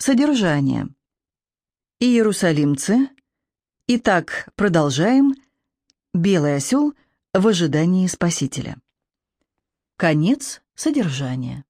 Содержание. Иерусалимцы. Итак, продолжаем. Белый осел в ожидании Спасителя. Конец содержания.